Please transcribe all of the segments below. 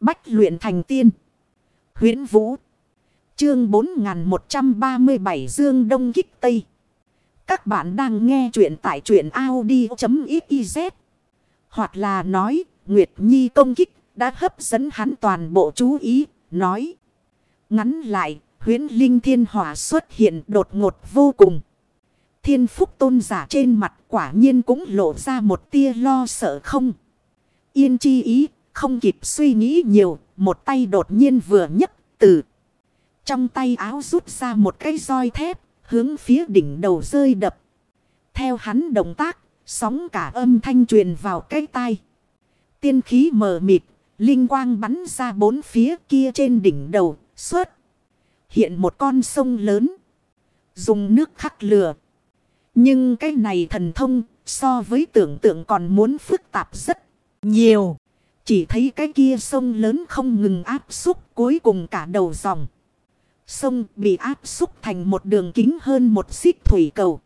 Bách luyện thành tiên. huyễn Vũ. Chương 4137 Dương Đông Kích Tây. Các bạn đang nghe truyện tại truyện Audi.xyz. Hoặc là nói, Nguyệt Nhi công kích đã hấp dẫn hắn toàn bộ chú ý, nói. Ngắn lại, huyến linh thiên hỏa xuất hiện đột ngột vô cùng. Thiên phúc tôn giả trên mặt quả nhiên cũng lộ ra một tia lo sợ không. Yên chi ý, không kịp suy nghĩ nhiều, một tay đột nhiên vừa nhấc từ. Trong tay áo rút ra một cái roi thép, hướng phía đỉnh đầu rơi đập. Theo hắn động tác, sóng cả âm thanh truyền vào cái tai. Tiên khí mờ mịt, linh quang bắn ra bốn phía kia trên đỉnh đầu, xuất Hiện một con sông lớn. Dùng nước khắc lửa. Nhưng cái này thần thông so với tưởng tượng còn muốn phức tạp rất nhiều. Chỉ thấy cái kia sông lớn không ngừng áp xúc cuối cùng cả đầu dòng. Sông bị áp xúc thành một đường kính hơn một xích thủy cầu.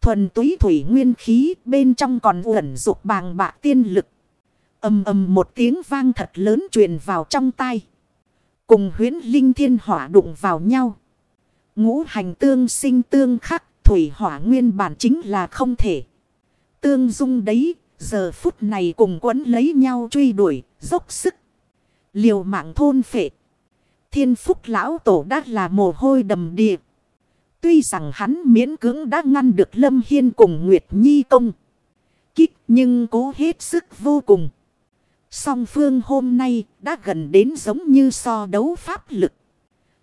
Thuần túy thủy nguyên khí bên trong còn uẩn dục bàng bạc tiên lực. âm âm một tiếng vang thật lớn truyền vào trong tay. Cùng huyến linh thiên hỏa đụng vào nhau. Ngũ hành tương sinh tương khắc thủy hỏa nguyên bản chính là không thể. Tương dung đấy, giờ phút này cùng quấn lấy nhau truy đuổi, dốc sức. Liều mạng thôn phệ. Thiên phúc lão tổ đã là mồ hôi đầm địa. Tuy rằng hắn miễn cưỡng đã ngăn được Lâm Hiên cùng Nguyệt Nhi công. Kích nhưng cố hết sức vô cùng. Song phương hôm nay đã gần đến giống như so đấu pháp lực.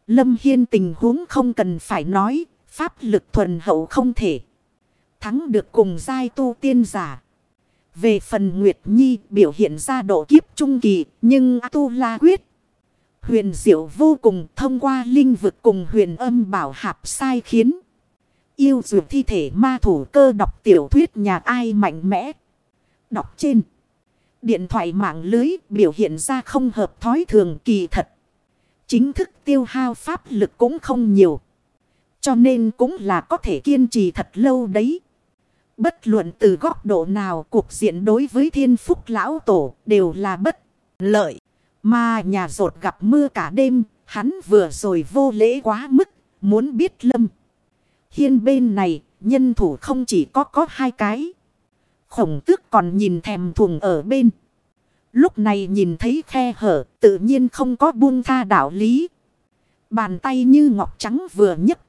Lâm Hiên tình huống không cần phải nói, pháp lực thuần hậu không thể. Thắng được cùng giai tu tiên giả. Về phần Nguyệt Nhi biểu hiện ra độ kiếp trung kỳ, nhưng tu la quyết. Huyền diệu vô cùng thông qua linh vực cùng huyền âm bảo hạp sai khiến. Yêu dược thi thể ma thủ cơ đọc tiểu thuyết nhà ai mạnh mẽ. Đọc trên. Điện thoại mạng lưới biểu hiện ra không hợp thói thường kỳ thật. Chính thức tiêu hao pháp lực cũng không nhiều. Cho nên cũng là có thể kiên trì thật lâu đấy. Bất luận từ góc độ nào cuộc diện đối với thiên phúc lão tổ đều là bất lợi. Mà nhà rột gặp mưa cả đêm, hắn vừa rồi vô lễ quá mức, muốn biết lâm. Hiên bên này, nhân thủ không chỉ có có hai cái. Khổng tước còn nhìn thèm thuồng ở bên. Lúc này nhìn thấy khe hở, tự nhiên không có buông tha đạo lý. Bàn tay như ngọc trắng vừa nhấc.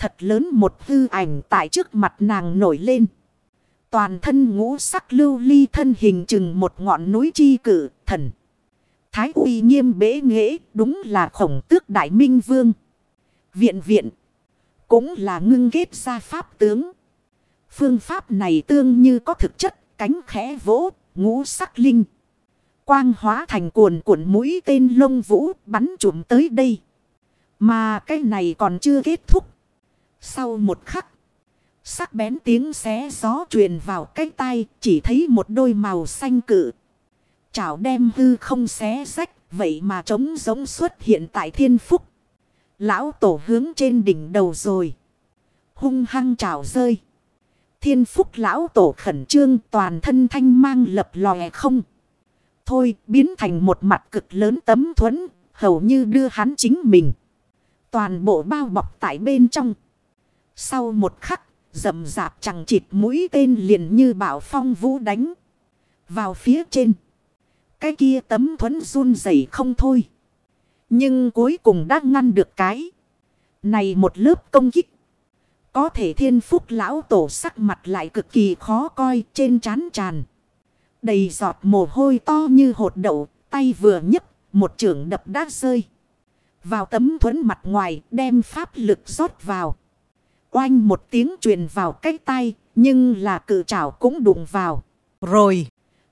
Thật lớn một hư ảnh tại trước mặt nàng nổi lên. Toàn thân ngũ sắc lưu ly thân hình chừng một ngọn núi chi cử, thần. Thái uy nghiêm bế nghệ đúng là khổng tước đại minh vương. Viện viện, cũng là ngưng kết ra pháp tướng. Phương pháp này tương như có thực chất, cánh khẽ vỗ, ngũ sắc linh. Quang hóa thành cuồn cuộn mũi tên lông vũ, bắn trụm tới đây. Mà cái này còn chưa kết thúc. Sau một khắc. Sắc bén tiếng xé gió truyền vào cái tay chỉ thấy một đôi màu xanh cự. Chảo đem hư không xé rách vậy mà trống giống xuất hiện tại thiên phúc. Lão tổ hướng trên đỉnh đầu rồi. Hung hăng chảo rơi. Thiên phúc lão tổ khẩn trương toàn thân thanh mang lập lòe không. Thôi biến thành một mặt cực lớn tấm thuẫn, hầu như đưa hắn chính mình. Toàn bộ bao bọc tại bên trong. Sau một khắc, rậm rạp chẳng chịt mũi tên liền như bảo phong vũ đánh. Vào phía trên. Cái kia tấm thuẫn run rẩy không thôi. Nhưng cuối cùng đã ngăn được cái. Này một lớp công kích. Có thể thiên phúc lão tổ sắc mặt lại cực kỳ khó coi trên trán tràn. Đầy giọt mồ hôi to như hột đậu, tay vừa nhấc, một trường đập đá rơi. Vào tấm thuẫn mặt ngoài đem pháp lực rót vào. Oanh một tiếng truyền vào cái tay, nhưng là cự trảo cũng đụng vào. Rồi,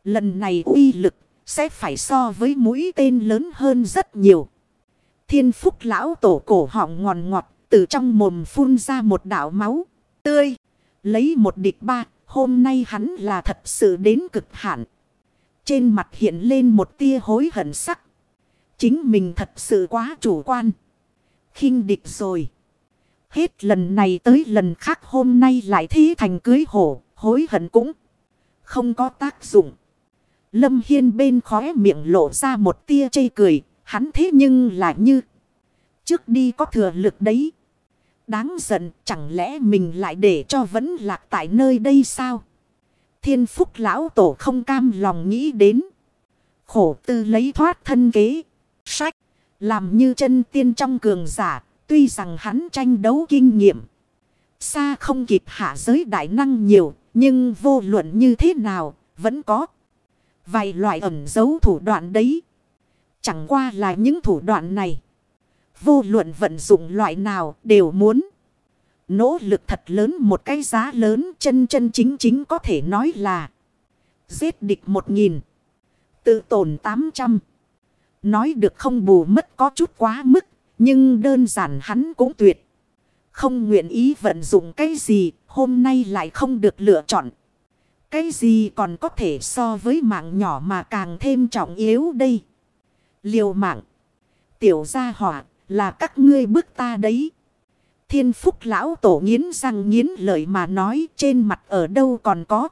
lần này uy lực sẽ phải so với mũi tên lớn hơn rất nhiều. Thiên phúc lão tổ cổ họng ngòn ngọt, từ trong mồm phun ra một đảo máu tươi. Lấy một địch ba, hôm nay hắn là thật sự đến cực hạn. Trên mặt hiện lên một tia hối hận sắc. Chính mình thật sự quá chủ quan. khinh địch rồi. Hết lần này tới lần khác hôm nay lại thi thành cưới hổ, hối hận cũng không có tác dụng. Lâm Hiên bên khóe miệng lộ ra một tia chây cười. Hắn thế nhưng lại như. Trước đi có thừa lực đấy. Đáng giận chẳng lẽ mình lại để cho vẫn lạc tại nơi đây sao? Thiên phúc lão tổ không cam lòng nghĩ đến. Khổ tư lấy thoát thân kế. Sách. Làm như chân tiên trong cường giả. Tuy rằng hắn tranh đấu kinh nghiệm. Xa không kịp hạ giới đại năng nhiều. Nhưng vô luận như thế nào. Vẫn có. Vài loại ẩn dấu thủ đoạn đấy. Chẳng qua là những thủ đoạn này. Vô luận vận dụng loại nào đều muốn. Nỗ lực thật lớn một cái giá lớn chân chân chính chính có thể nói là. Giết địch một nghìn. Tự tổn tám trăm. Nói được không bù mất có chút quá mức. Nhưng đơn giản hắn cũng tuyệt. Không nguyện ý vận dụng cái gì. Hôm nay lại không được lựa chọn. Cái gì còn có thể so với mạng nhỏ mà càng thêm trọng yếu đây. Liều mạng. Tiểu gia hỏa là các ngươi bước ta đấy. Thiên phúc lão tổ nghiến răng nghiến lợi mà nói trên mặt ở đâu còn có.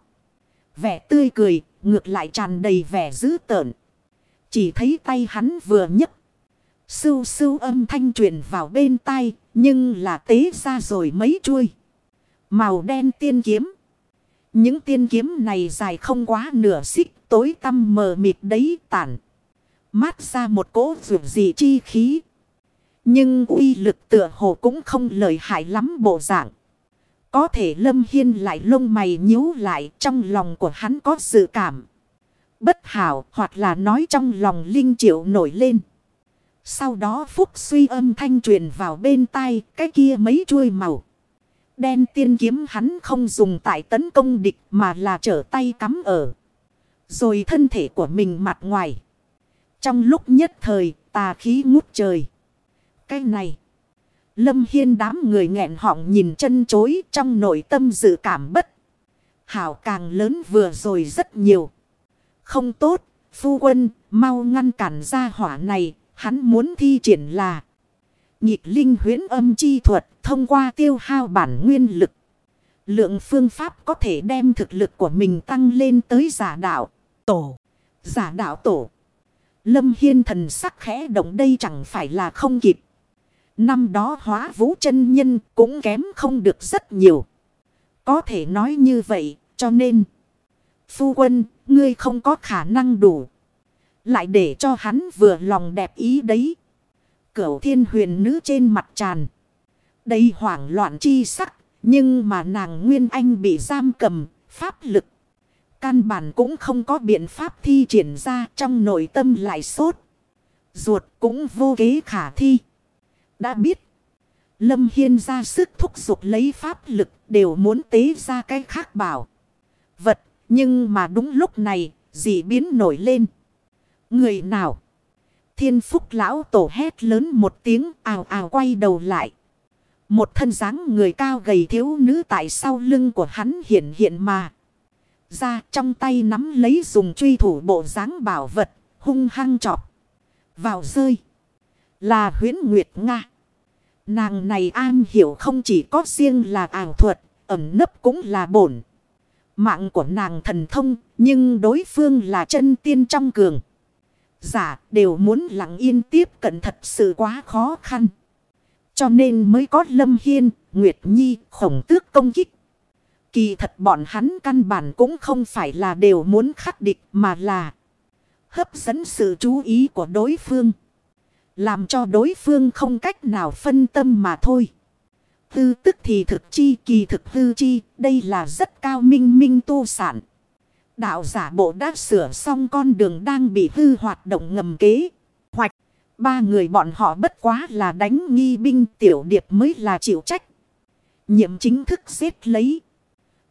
Vẻ tươi cười, ngược lại tràn đầy vẻ dữ tợn. Chỉ thấy tay hắn vừa nhấc. Sưu sưu âm thanh truyền vào bên tai, nhưng là tế ra rồi mấy chuôi. Màu đen tiên kiếm. Những tiên kiếm này dài không quá nửa xích, tối tăm mờ mịt đấy tản. Mát ra một cỗ rượu gì chi khí. Nhưng uy lực tựa hồ cũng không lợi hại lắm bộ dạng. Có thể Lâm Hiên lại lông mày nhíu lại trong lòng của hắn có sự cảm. Bất hảo hoặc là nói trong lòng linh triệu nổi lên. Sau đó phúc suy âm thanh truyền vào bên tai cái kia mấy chuôi màu. Đen tiên kiếm hắn không dùng tại tấn công địch mà là trở tay cắm ở. Rồi thân thể của mình mặt ngoài. Trong lúc nhất thời tà khí ngút trời. Cái này. Lâm Hiên đám người nghẹn họng nhìn chân chối trong nội tâm dự cảm bất. Hảo càng lớn vừa rồi rất nhiều. Không tốt, phu quân, mau ngăn cản ra hỏa này, hắn muốn thi triển là. Nhịp linh huyến âm chi thuật thông qua tiêu hao bản nguyên lực. Lượng phương pháp có thể đem thực lực của mình tăng lên tới giả đạo, tổ, giả đạo tổ. Lâm Hiên thần sắc khẽ động đây chẳng phải là không kịp. Năm đó hóa vũ chân nhân cũng kém không được rất nhiều. Có thể nói như vậy cho nên. Phu quân ngươi không có khả năng đủ. Lại để cho hắn vừa lòng đẹp ý đấy. Cửu thiên huyền nữ trên mặt tràn. Đầy hoảng loạn chi sắc. Nhưng mà nàng Nguyên Anh bị giam cầm. Pháp lực. Căn bản cũng không có biện pháp thi triển ra trong nội tâm lại sốt. Ruột cũng vô kế khả thi. Đã biết. Lâm Hiên ra sức thúc giục lấy pháp lực đều muốn tế ra cái khác bảo. Vật. Nhưng mà đúng lúc này, dị biến nổi lên. Người nào? Thiên phúc lão tổ hét lớn một tiếng ào ào quay đầu lại. Một thân dáng người cao gầy thiếu nữ tại sau lưng của hắn hiện hiện mà. Ra trong tay nắm lấy dùng truy thủ bộ dáng bảo vật, hung hăng chọc. Vào rơi. Là huyến Nguyệt Nga. Nàng này an hiểu không chỉ có riêng là ảo thuật, ẩm nấp cũng là bổn. Mạng của nàng thần thông, nhưng đối phương là chân tiên trong cường. Giả đều muốn lặng yên tiếp cận thật sự quá khó khăn. Cho nên mới có Lâm Hiên, Nguyệt Nhi, khổng tước công kích. Kỳ thật bọn hắn căn bản cũng không phải là đều muốn khắc địch mà là hấp dẫn sự chú ý của đối phương. Làm cho đối phương không cách nào phân tâm mà thôi. Tư tức thì thực chi kỳ thực hư chi. Đây là rất cao minh minh tu sản. Đạo giả bộ đã sửa xong con đường đang bị hư hoạt động ngầm kế. Hoạch. Ba người bọn họ bất quá là đánh nghi binh tiểu điệp mới là chịu trách. Nhiệm chính thức xếp lấy.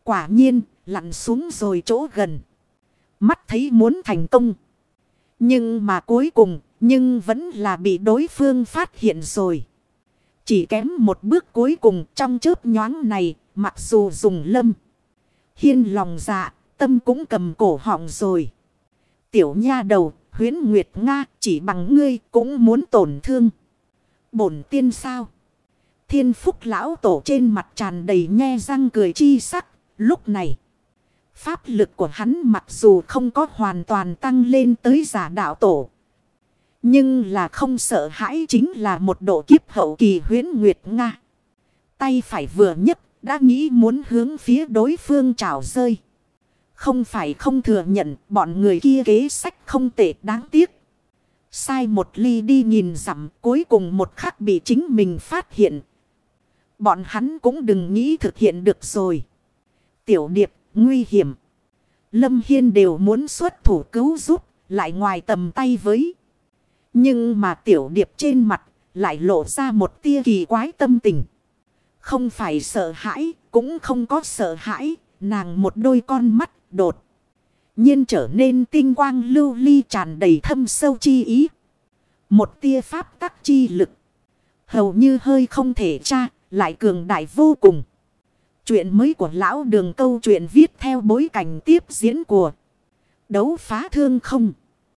Quả nhiên lặn xuống rồi chỗ gần. Mắt thấy muốn thành công. Nhưng mà cuối cùng nhưng vẫn là bị đối phương phát hiện rồi. Chỉ kém một bước cuối cùng trong chớp nhoáng này, mặc dù dùng lâm. Hiên lòng dạ, tâm cũng cầm cổ họng rồi. Tiểu nha đầu, huyến Nguyệt Nga chỉ bằng ngươi cũng muốn tổn thương. Bổn tiên sao? Thiên phúc lão tổ trên mặt tràn đầy nhe răng cười chi sắc, lúc này. Pháp lực của hắn mặc dù không có hoàn toàn tăng lên tới giả đạo tổ. Nhưng là không sợ hãi chính là một độ kiếp hậu kỳ huyến nguyệt Nga. Tay phải vừa nhất đã nghĩ muốn hướng phía đối phương trào rơi. Không phải không thừa nhận bọn người kia kế sách không tệ đáng tiếc. Sai một ly đi nhìn dặm cuối cùng một khắc bị chính mình phát hiện. Bọn hắn cũng đừng nghĩ thực hiện được rồi. Tiểu điệp, nguy hiểm. Lâm Hiên đều muốn xuất thủ cứu giúp, lại ngoài tầm tay với. Nhưng mà tiểu điệp trên mặt lại lộ ra một tia kỳ quái tâm tình. Không phải sợ hãi, cũng không có sợ hãi, nàng một đôi con mắt đột. nhiên trở nên tinh quang lưu ly tràn đầy thâm sâu chi ý. Một tia pháp tắc chi lực. Hầu như hơi không thể tra, lại cường đại vô cùng. Chuyện mới của lão đường câu chuyện viết theo bối cảnh tiếp diễn của đấu phá thương không.